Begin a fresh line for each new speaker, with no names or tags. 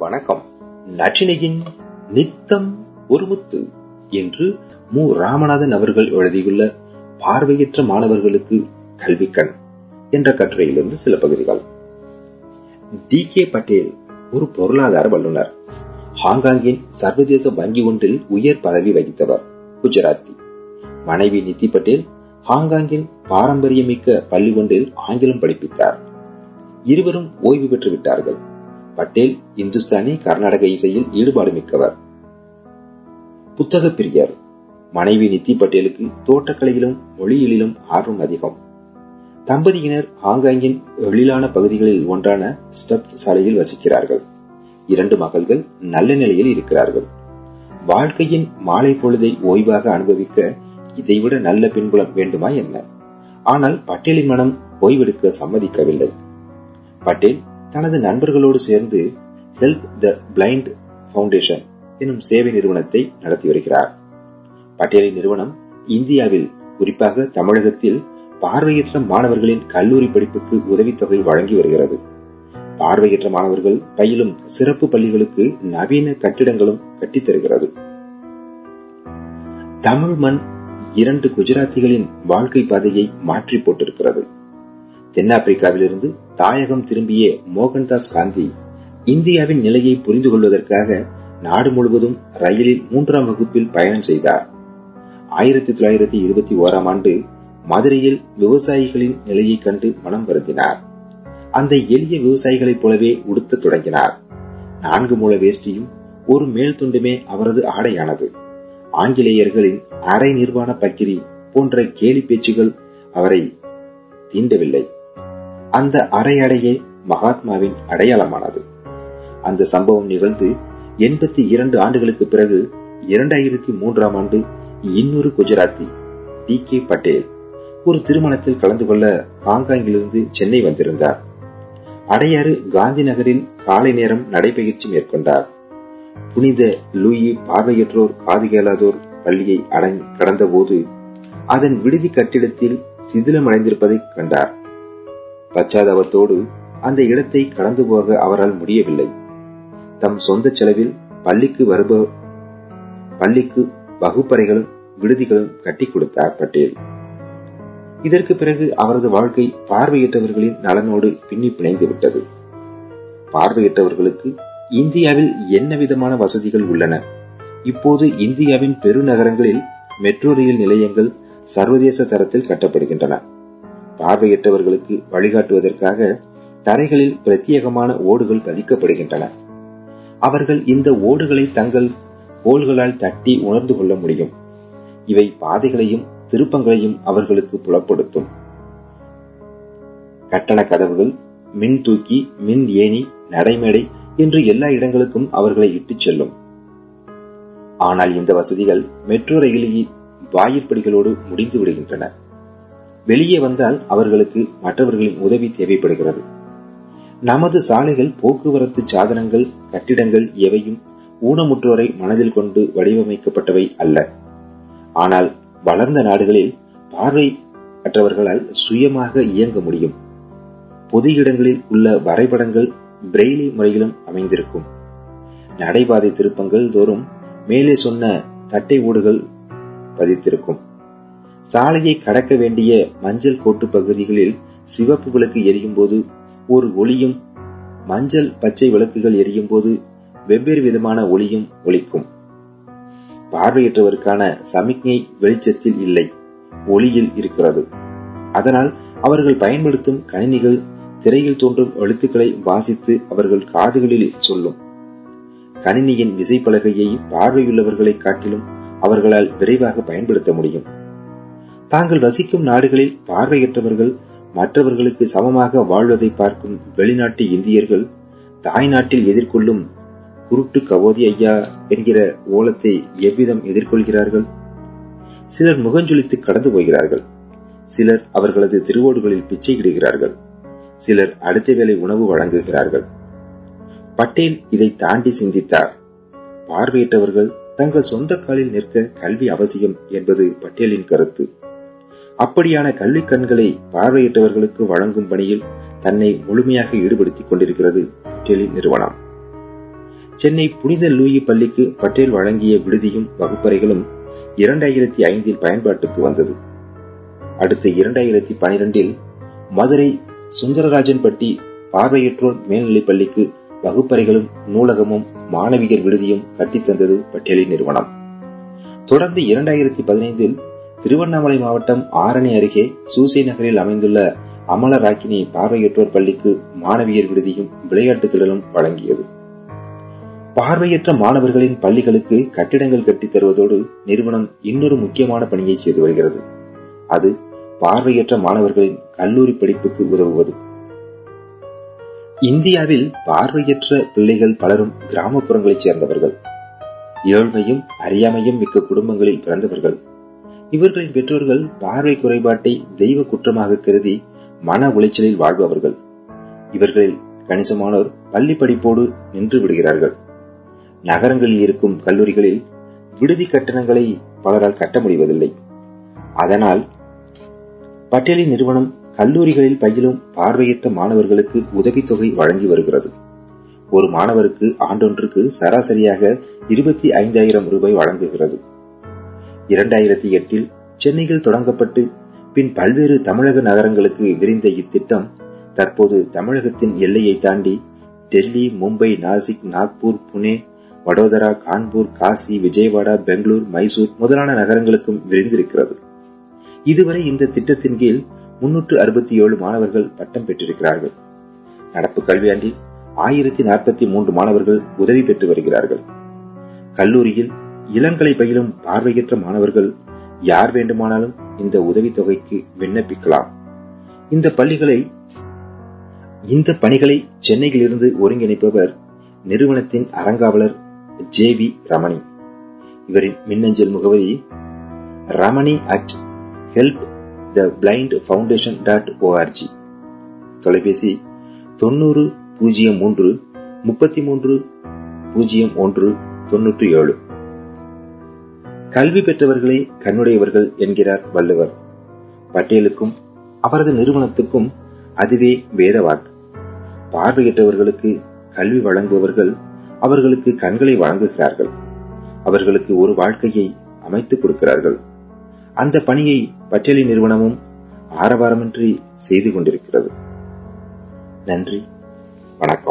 வணக்கம். நற்றினையின் நித்தம் ஒரு முத்து என்று மு. ராமநாதன் அவர்கள் எழுதியுள்ள பார்வையற்ற மாணவர்களுக்கு கல்விக்கண் என்ற கட்டுரையிலிருந்து சில பகுதிகள். டி. கே. பட்டேல் ஒரு பொருளாதார வல்லுநர். ஹாங்காங்கின் சர்வதேச வங்கி ஒன்றில் உயர் பதவி வகித்தவர் குஜராத்தி. மனைவி நித்தி பட்டேல் ஹாங்காங்கின் பாரம்பரியமிக்க பள்ளி ஒன்றில் ஆங்கிலம் படிப்பித்தார். இருவரும் ஓய்வு பெற்று விட்டார்கள் பட்டேல் இந்துஸ்தானி கர்நாடக இசையில் ஈடுபாடு மிக்கவர். புத்தக பிரியர். மனைவி நித்தி பட்டேலுக்கு தோட்டக்கலையிலும் மொழியியலிலும் ஆர்வம் அதிகம். தம்பதியினர் ஹாங்காங்கின் எழிலான பகுதிகளில் ஒன்றான ஸ்டப் சாலையில் வசிக்கிறார்கள். இரண்டு மகள்கள் நல்ல நிலையில் இருக்கிறார்கள். வாழ்க்கையின் மாலை பொழுதை ஓய்வாக அனுபவிக்க இதைவிட நல்ல பின்புலம் வேண்டுமா என்ன? ஆனால் பட்டேலின் மனம் ஓய்வெடுக்க சம்மதிக்கவில்லை. பட்டேல் தனது நண்பர்களோடு சேர்ந்து ஹெல்ப் த பிளைண்ட் பவுண்டேஷன் எனும் சேவை நிறுவனத்தை நடத்தி வருகிறார். பட்டேலின் நிறுவனம் இந்தியாவில் குறிப்பாக தமிழகத்தில் பார்வையற்ற மாணவர்களின் கல்லூரி படிப்புக்கு உதவித்தொகை வழங்கி வருகிறது. பார்வையற்ற மாணவர்கள் பயிலும் சிறப்பு பள்ளிகளுக்கு நவீன கட்டிடங்களும் கட்டித்தருகிறது தமிழ் மண் இரண்டு குஜராத்திகளின் வாழ்க்கை பாதையை மாற்றி போட்டிருக்கிறது. தென்னாப்பிரிக்காவிலிருந்து தாயகம் திரும்பிய மோகன்தாஸ் காந்தி இந்தியாவின் நிலையை புரிந்து கொள்வதற்காக நாடு முழுவதும் ரயிலில் மூன்றாம் வகுப்பில் பயணம் செய்தார். ஆயிரத்தி தொள்ளாயிரத்தி இருபத்தி ஓராம் ஆண்டு மதுரையில் விவசாயிகளின் நிலையை கண்டு மனம் வருந்தினார். அந்த எளிய விவசாயிகளைப் போலவே உடுத்த தொடங்கினார். நான்கு மூல வேஷ்டியும் ஒரு மேல் துண்டுமே அவரது ஆடையானது. ஆங்கிலேயர்களின் அரை நிர்வாண பக்கிரி போன்ற கேலி பேச்சுகள் அவரை தீண்டவில்லை. அந்த அறையடையே மகாத்மாவின் அடையாளமானது. அந்த சம்பவம் நிகழ்ந்து எண்பத்தி இரண்டு ஆண்டுகளுக்கு பிறகு இரண்டாயிரத்தி மூன்றாம் ஆண்டு இன்னொரு குஜராத்தி டி. கே. பட்டேல் ஒரு திருமணத்தில் கலந்து கொள்ள ஹாங்காங்கிலிருந்து சென்னை வந்திருந்தார். அடையாறு காந்தி நகரில் காலை நேரம் நடைபயிற்சி மேற்கொண்டார். புனித லூயி பார்வையற்றோர் காது கேளாதோர் பள்ளியை கடந்த போது அதன் விடுதி கட்டிடத்தில் சிதிலமடைந்திருப்பதை கண்டார். பச்சாதாபத்தோடு அந்த இடத்தை கடந்து போக அவரால் முடியவில்லை. தம் சொந்த செலவில் பள்ளிக்கு வருப பள்ளிக்கு வகுப்பறைகளும் விடுதிகளும் கட்டி கொடுத்தார் பட்டேல் இதற்கு பிறகு அவரது வாழ்க்கை பார்வையற்றவர்களின் நலனோடு பின்னி பிணைந்து விட்டது. பார்வையற்றவர்களுக்கு இந்தியாவில் என்ன விதமான வசதிகள் உள்ளன? இப்போது இந்தியாவின் பெருநகரங்களில் மெட்ரோ ரயில் நிலையங்கள் சர்வதேச தரத்தில் கட்டப்படுகின்றன. பார்வையற்றவர்களுக்கு வழிகாட்டுவதற்காக தரைகளில் பிரத்யேகமான ஓடுகள் பதிக்கப்படுகின்றன. அவர்கள் இந்த ஓடுகளை தங்கள் கோள்களால் தட்டி உணர்ந்து கொள்ள முடியும். இவை பாதைகளையும் திருப்பங்களையும் அவர்களுக்கு புலப்படுத்தும். கட்டண கதவுகள் மின் தூக்கி மின் ஏணி நடைமேடை என்று எல்லா இடங்களுக்கும் அவர்களை இட்டுச் செல்லும். ஆனால் இந்த வசதிகள் மெட்ரோ ரயிலில் வாயிற்படிகளோடு முடிந்து விடுகின்றன. வெளியே வந்தால் அவர்களுக்கு மற்றவர்களின் உதவி தேவைப்படுகிறது. நமது சாலைகள் போக்குவரத்து சாதனங்கள் கட்டிடங்கள் எவையும் ஊனமுற்றோரை மனதில் கொண்டு வடிவமைக்கப்பட்டவை அல்ல. ஆனால் வளர்ந்த நாடுகளில் பார்வை அற்றவர்களால் சுயமாக இயங்க முடியும். பொது இடங்களில் உள்ள வரைபடங்கள் பிரெய்லி முறையிலும் அமைந்திருக்கும். நடைபாதை திருப்பங்கள் தோறும் மேலே சொன்ன தட்டை ஓடுகள் பதித்திருக்கும். சாலையை கடக்க வேண்டிய மஞ்சள் கோட்டு பகுதிகளில் சிவப்பு விளக்கு எரியும் போது ஒரு ஒளியும் மஞ்சள் பச்சை விளக்குகள் எரியும் போது வெவ்வேறு விதமான ஒளியும் ஒலிக்கும். பார்வையற்றவருக்கான சமிக்ஞை வெளிச்சத்தில் இல்லை ஒளியில் இருக்கிறது. அதனால் அவர்கள் பயன்படுத்தும் கணினிகள் திரையில் தோன்றும் எழுத்துக்களை வாசித்து அவர்கள் காதுகளில் சொல்லும். கணினியின் விசைப்பலகையை பார்வையுள்ளவர்களை காட்டிலும் அவர்களால் விரைவாக பயன்படுத்த முடியும். தாங்கள் வசிக்கும் நாடுகளில் பார்வையற்றவர்கள் மற்றவர்களுக்கு சமமாக வாழ்வதை பார்க்கும் வெளிநாட்டு இந்தியர்கள் தாய்நாட்டில் எதிர்கொள்ளும் குருட்டு கவோதி ஐயா என்கிற ஓலத்தை எவ்விதம் எதிர்கொள்கிறார்கள்? சிலர் முகஞ்சொலித்து கடந்து போகிறார்கள். சிலர் அவர்களது திருவோடுகளில் பிச்சை இடுகிறார்கள். சிலர் அடுத்த வேலை உணவு வழங்குகிறார்கள். பட்டேல் இதை தாண்டி சிந்தித்தார். பார்வையிட்டவர்கள் தங்கள் சொந்த காலில் நிற்க கல்வி அவசியம் என்பது பட்டேலின் கருத்து. அப்படியான கல்வி கண்களை பார்வையிட்டவர்களுக்கு வழங்கும் பணியில் தன்னை முழுமையாக ஈடுபடுத்திக் கொண்டிருக்கிறது டெலி நிறுவனம் சென்னை புனித லூயி பள்ளிக்கு பட்டேல் வழங்கிய விடுதியும் வகுப்பறைகளும் இரண்டாயிரத்தி ஐந்தில் பயன்பாட்டுக்கு வந்தது. அடுத்து இரண்டாயிரத்தி பனிரெண்டில் மதுரை சுந்தரராஜன்பட்டி பார்வையற்றோர் மேல்நிலைப் பள்ளிக்கு வகுப்பறைகளும் நூலகமும் மாணவியர் விடுதியும் கட்டித்தந்தது பட்டேலின் நிறுவனம். தொடர்ந்து இரண்டாயிரத்தி பதினைந்தில் திருவண்ணாமலை மாவட்டம் ஆரணி அருகே சூசை நகரில் அமைந்துள்ள அமலராக்கினி பார்வையற்றோர் பள்ளிக்கு மாணவியர் விடுதியும் விளையாட்டு திடலும் வழங்கியது. பார்வையற்ற மாணவர்களின் பள்ளிகளுக்கு கட்டிடங்கள் கட்டித் தருவதோடு நிறுவனம் இன்னொரு முக்கியமான பணியை செய்து வருகிறது. அது பார்வையற்ற மாணவர்களின் கல்லூரி படிப்புக்கு உதவுவது. இந்தியாவில் பார்வையற்ற பிள்ளைகள் பலரும் கிராமப்புறங்களைச் சேர்ந்தவர்கள். ஏழ்மையும் அறியாமையும் மிக்க குடும்பங்களில் பிறந்தவர்கள். இவர்களின் பெற்றோர்கள் பார்வை குறைபாட்டை தெய்வ குற்றமாக கருதி மன உளைச்சலில் வாழ்பவர்கள். இவர்களில் கணிசமானோர் பள்ளி படிப்போடு நின்று விடுகிறார்கள். நகரங்களில் இருக்கும் கல்லூரிகளில் விடுதி கட்டணங்களை பலரால் கட்ட முடிவதில்லை. அதனால் பட்டேலி நிறுவனம் கல்லூரிகளில் பயிலும் பார்வையற்ற மாணவர்களுக்கு உதவித்தொகை வழங்கி வருகிறது. ஒரு மாணவருக்கு ஆண்டொன்றுக்கு சராசரியாக இருபத்தி ஐந்தாயிரம் ரூபாய் வழங்குகிறது. இரண்டாயிரத்தி எட்டில் சென்னையில் தொடங்கப்பட்டு பின் பல்வேறு தமிழக நகரங்களுக்கு விரிந்த இத்திட்டம் தற்போது தமிழகத்தின் எல்லையை தாண்டி டெல்லி மும்பை நாசிக் நாக்பூர் புனே வடோதரா கான்பூர் காசி விஜயவாடா பெங்களூர் மைசூர் முதலான நகரங்களுக்கும் விரிந்திருக்கிறது. இதுவரை இந்த திட்டத்தின் கீழ் முன்னூற்று அறுபத்தி ஏழு மாணவர்கள் பட்டம் பெற்றிருக்கிறார்கள். நடப்பு கல்வியாண்டில் ஆயிரத்தி நாற்பத்தி மூன்று மாணவர்கள் உதவி பெற்று வருகிறார்கள். கல்லூரியில் இளங்கலை பயிலும் பார்வையற்ற மாணவர்கள் யார் வேண்டுமானாலும் இந்த உதவித்தொகைக்கு விண்ணப்பிக்கலாம். இந்த பள்ளிகளை இந்த பணிகளை சென்னையிலிருந்து ஒருங்கிணைப்பவர் நிறுவனத்தின் அறங்காவலர் ஜே வி ரமணி. இவரின் மின்னஞ்சல் முகவரி Ramani at help the blind foundation dot ORG தொலைபேசி தொண்ணூறு பூஜ்ஜியம் மூன்று முப்பத்தி மூன்று பூஜ்ஜியம் ஒன்று தொன்னூற்றி ஏழு. கல்வி பெற்றவர்களே கண்ணுடையவர்கள் என்கிறார் வள்ளுவர். பட்டேலுக்கும் அவரது நிறுவனத்துக்கும் அதுவே வேதவாக்கு. பார்வையற்றவர்களுக்கு கல்வி வழங்குபவர்கள் அவர்களுக்கு கண்களை வழங்குகிறார்கள். அவர்களுக்கு ஒரு வாழ்க்கையை அமைத்துக் கொடுக்கிறார்கள். அந்த பணியை பட்டேலி நிறுவனமும் ஆரவாரமின்றி செய்து கொண்டிருக்கிறது. நன்றி. வணக்கம்.